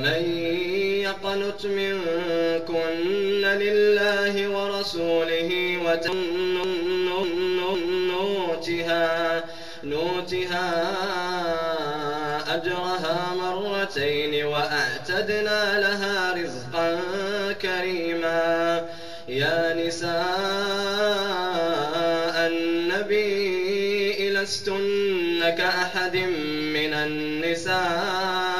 ومن يقنت منكن لله ورسوله وتنوتها نوتها أجرها مرتين وأعتدنا لها رزقا كريما يا نساء النبي لستن كأحد من النساء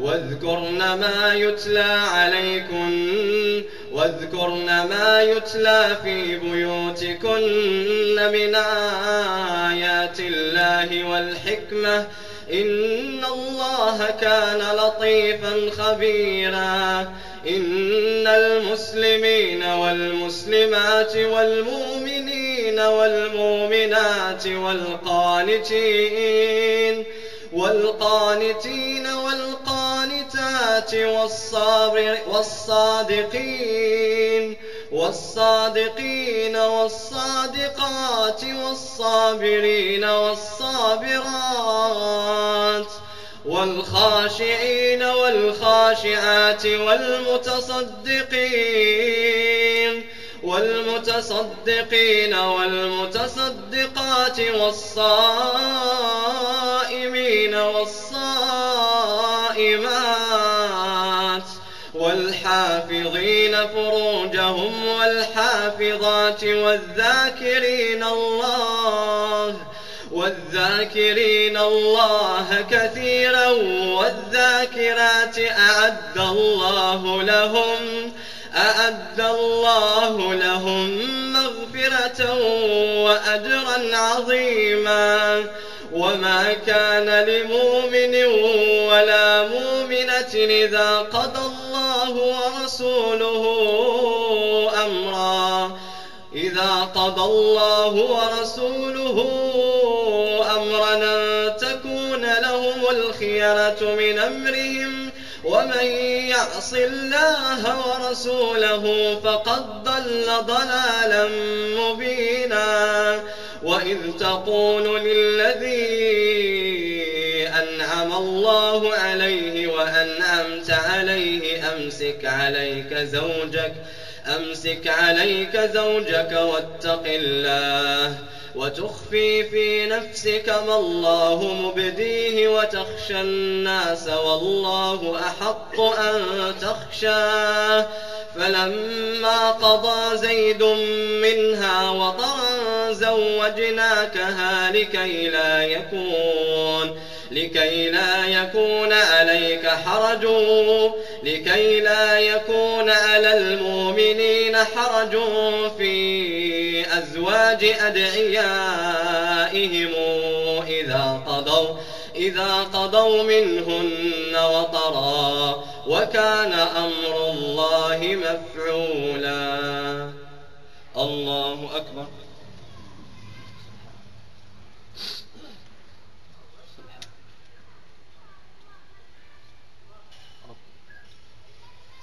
واذكرن ما يتلى عليكن واذكرن ما يتلى في بيوتكن من آيات الله والحكمة. إن الله كان لطيفا خبيرا. إن المسلمين والمسلمات والمؤمنين والمؤمنات والقانتين والقانتين والصابر والصادقين والصادقين والصادقات والصابرين والصابرات والخاشعين والخاشعات والمتصدقين والمتصدقين والمتصدقات والصائمين والصائمات والحافظين فروجهم والحافظات والذاكرين الله والذاكرين الله كثيرا والذاكرات أعد الله لهم أعد الله لهم مغفرة وأجرا عظيما وما كان لمؤمن ولا مؤمنة إذا قضى الله ورسوله أمرا. إذا قضى الله ورسوله أمرا تكون لهم الخيرة من أمرهم ومن يعص الله ورسوله فقد ضل ضلالا مبينا. وإذ تقول للذي أنعم الله عليه وأنعمت عليه أمسك عليك زوجك أمسك عليك زوجك واتق الله وتخفي في نفسك ما الله مبديه وتخشى الناس والله أحق أن تخشاه. فلما قضى زيد منها وطرا زوجناكها لكي لا يكون. لكي لا يكون عليك حرج لكي لا يكون على المؤمنين حرج في أزواج أدعيائهم إذا قضوا إذا قضوا منهن وطرا وكان أمر الله مفعولا. الله أكبر.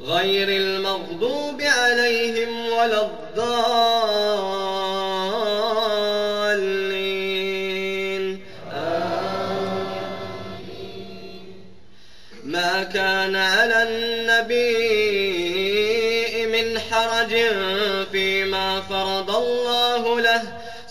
غير المغضوب عليهم ولا الضالين. ما كان على النبي من حرج فيما فرض الله له.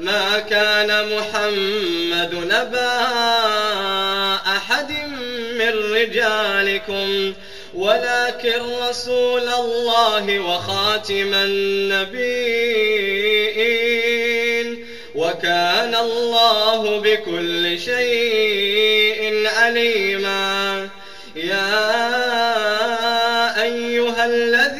ما كان محمد نبا أحد من رجالكم ولكن رسول الله وخاتم النبيين. وكان الله بكل شيء عليما. يا أيها الذين